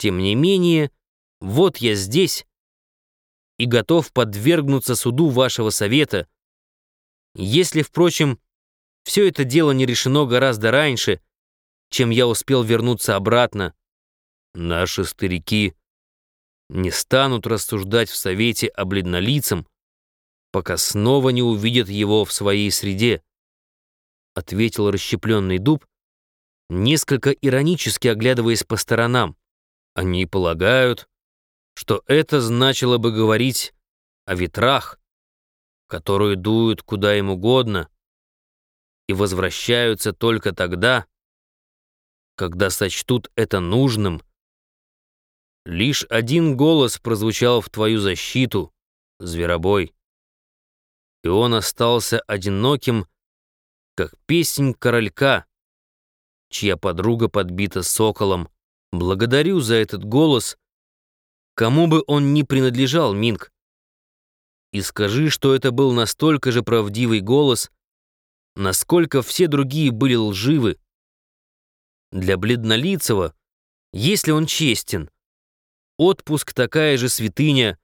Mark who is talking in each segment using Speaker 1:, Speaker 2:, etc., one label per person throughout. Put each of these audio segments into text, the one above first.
Speaker 1: Тем не менее, вот я здесь и готов подвергнуться суду вашего совета. Если, впрочем, все это дело не решено гораздо раньше, чем я успел вернуться обратно, наши старики не станут рассуждать в совете о бледнолицем, пока снова не увидят его в своей среде, ответил расщепленный дуб, несколько иронически оглядываясь по сторонам. Они полагают, что это значило бы говорить о ветрах, которые дуют куда им угодно и возвращаются только тогда, когда сочтут это нужным. Лишь один голос прозвучал в твою защиту, зверобой, и он остался одиноким, как песнь королька, чья подруга подбита соколом. Благодарю за этот голос, кому бы он ни принадлежал, Минг. И скажи, что это был настолько же правдивый голос, насколько все другие были лживы. Для бледнолицего, если он честен, отпуск такая же святыня,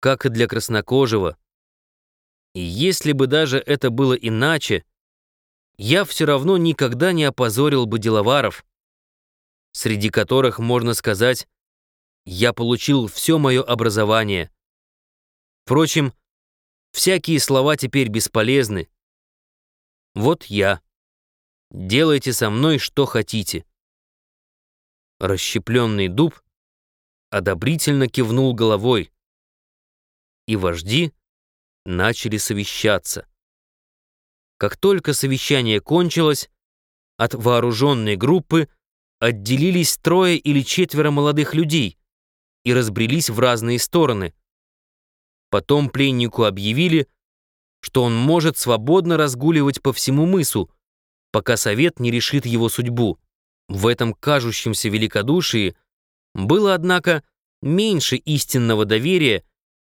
Speaker 1: как и для краснокожего. И если бы даже это было иначе, я все равно никогда не опозорил бы деловаров среди которых, можно сказать, я получил все мое образование. Впрочем, всякие слова теперь бесполезны. Вот я. Делайте со мной что хотите. Расщепленный дуб одобрительно кивнул головой, и вожди начали совещаться. Как только совещание кончилось, от вооруженной группы отделились трое или четверо молодых людей и разбрелись в разные стороны. Потом пленнику объявили, что он может свободно разгуливать по всему мысу, пока совет не решит его судьбу. В этом кажущемся великодушии было, однако, меньше истинного доверия,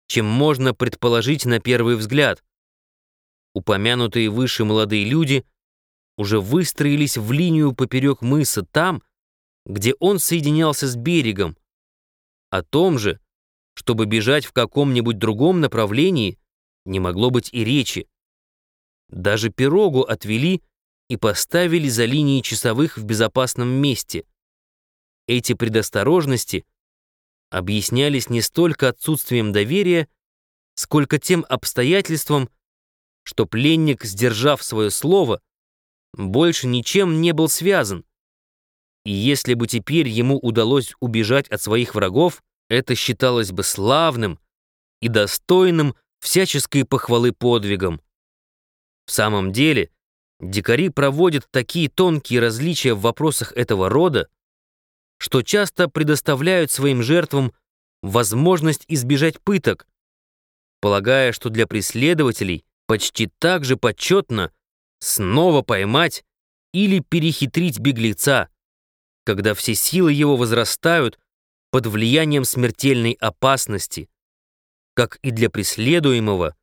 Speaker 1: чем можно предположить на первый взгляд. Упомянутые выше молодые люди уже выстроились в линию поперек мыса там, где он соединялся с берегом. О том же, чтобы бежать в каком-нибудь другом направлении, не могло быть и речи. Даже пирогу отвели и поставили за линией часовых в безопасном месте. Эти предосторожности объяснялись не столько отсутствием доверия, сколько тем обстоятельством, что пленник, сдержав свое слово, больше ничем не был связан, и если бы теперь ему удалось убежать от своих врагов, это считалось бы славным и достойным всяческой похвалы подвигом. В самом деле, дикари проводят такие тонкие различия в вопросах этого рода, что часто предоставляют своим жертвам возможность избежать пыток, полагая, что для преследователей почти так же почетно снова поймать или перехитрить беглеца, когда все силы его возрастают под влиянием смертельной опасности, как и для преследуемого,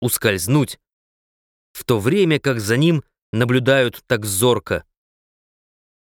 Speaker 1: ускользнуть, в то время как за ним наблюдают так зорко.